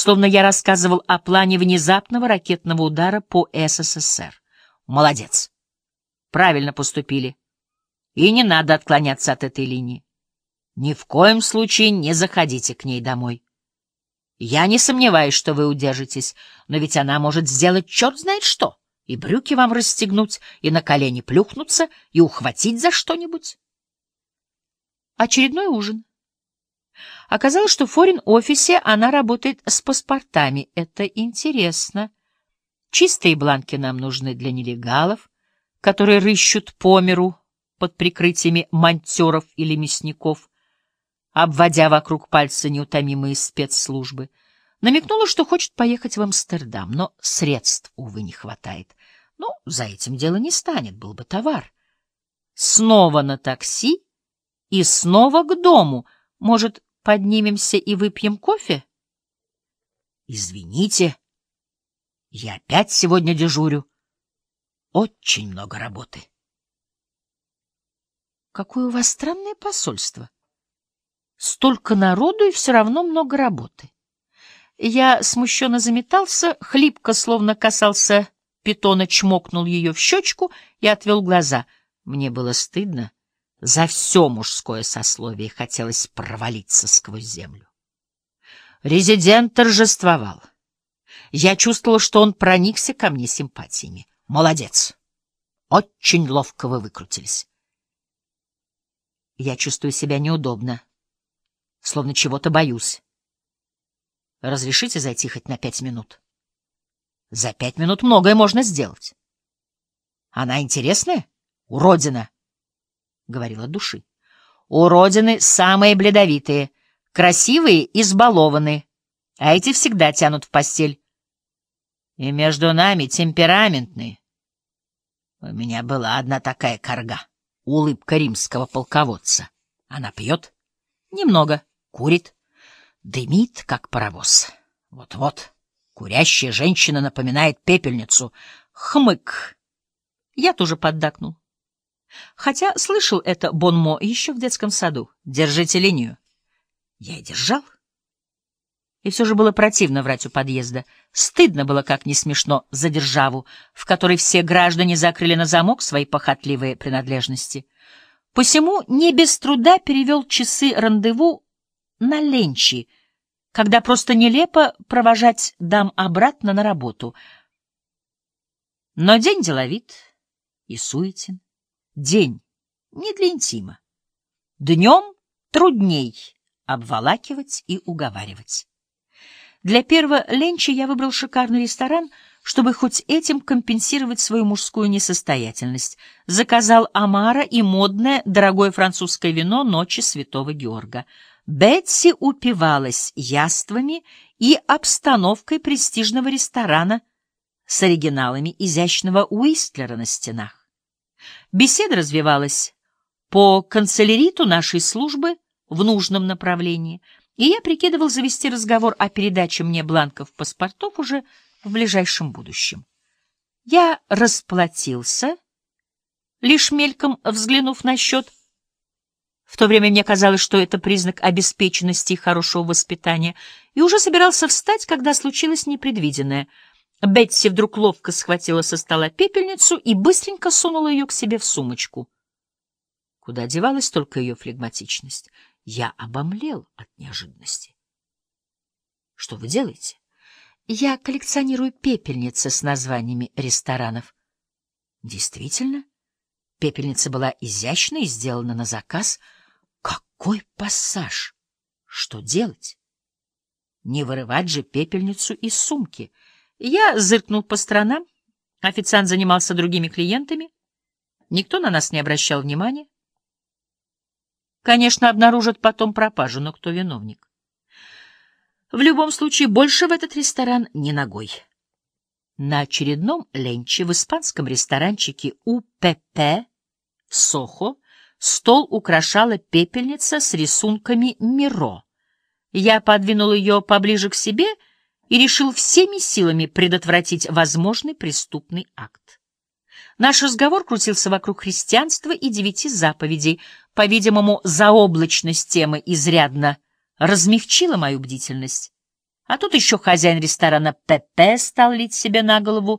словно я рассказывал о плане внезапного ракетного удара по СССР. Молодец. Правильно поступили. И не надо отклоняться от этой линии. Ни в коем случае не заходите к ней домой. Я не сомневаюсь, что вы удержитесь, но ведь она может сделать черт знает что, и брюки вам расстегнуть, и на колени плюхнуться, и ухватить за что-нибудь. Очередной ужин. Оказалось, что в форин-офисе она работает с паспортами. Это интересно. Чистые бланки нам нужны для нелегалов, которые рыщут по миру под прикрытиями монтеров или мясников обводя вокруг пальца неутомимые спецслужбы, намекнула, что хочет поехать в Амстердам, но средств, увы, не хватает. Ну, за этим дело не станет, был бы товар. Снова на такси и снова к дому. Может, поднимемся и выпьем кофе? Извините, я опять сегодня дежурю. Очень много работы. Какое у вас странное посольство. Столько народу и все равно много работы. Я смущенно заметался, хлипко, словно касался питона, чмокнул ее в щечку и отвел глаза. Мне было стыдно. За все мужское сословие хотелось провалиться сквозь землю. Резидент торжествовал. Я чувствовала, что он проникся ко мне симпатиями. Молодец. Очень ловко вы выкрутились. Я чувствую себя неудобно словно чего-то боюсь. Разрешите зайти хоть на пять минут? За пять минут многое можно сделать. Она интересная? Уродина, — говорила души. Уродины самые бледовитые, красивые избалованные, а эти всегда тянут в постель. И между нами темпераментные. У меня была одна такая корга, улыбка римского полководца. Она пьет? Немного. Курит, дымит, как паровоз. Вот-вот, курящая женщина напоминает пепельницу. Хмык. Я тоже поддакнул. Хотя слышал это Бонмо еще в детском саду. Держите линию. Я и держал. И все же было противно врать у подъезда. Стыдно было, как не смешно, за державу, в которой все граждане закрыли на замок свои похотливые принадлежности. Посему не без труда перевел часы рандеву на ленчи, когда просто нелепо провожать дам обратно на работу. Но день деловит и суетен. День не для интима. Днем трудней обволакивать и уговаривать. Для первого ленча я выбрал шикарный ресторан, чтобы хоть этим компенсировать свою мужскую несостоятельность. Заказал омара и модное, дорогое французское вино «Ночи Святого Георга». Бетси упивалась яствами и обстановкой престижного ресторана с оригиналами изящного Уистлера на стенах. Беседа развивалась по канцеляриту нашей службы в нужном направлении, и я прикидывал завести разговор о передаче мне бланков паспортов уже в ближайшем будущем. Я расплатился, лишь мельком взглянув на счет, в то время мне казалось, что это признак обеспеченности и хорошего воспитания, и уже собирался встать, когда случилось непредвиденное. Бетси вдруг ловко схватила со стола пепельницу и быстренько сунула ее к себе в сумочку. Куда девалась только ее флегматичность? Я обомлел от неожиданности. — Что вы делаете? — Я коллекционирую пепельницы с названиями ресторанов. — Действительно? Пепельница была изящна и сделана на заказ — какой пассаж! Что делать? Не вырывать же пепельницу из сумки. Я зыркнул по сторонам. Официант занимался другими клиентами. Никто на нас не обращал внимания. Конечно, обнаружат потом пропажу, но кто виновник? В любом случае, больше в этот ресторан не ногой. На очередном ленче в испанском ресторанчике УПП «Сохо» Стол украшала пепельница с рисунками Миро. Я подвинул ее поближе к себе и решил всеми силами предотвратить возможный преступный акт. Наш разговор крутился вокруг христианства и девяти заповедей. По-видимому, заоблачность темы изрядно размягчила мою бдительность. А тут еще хозяин ресторана ПП стал лить себе на голову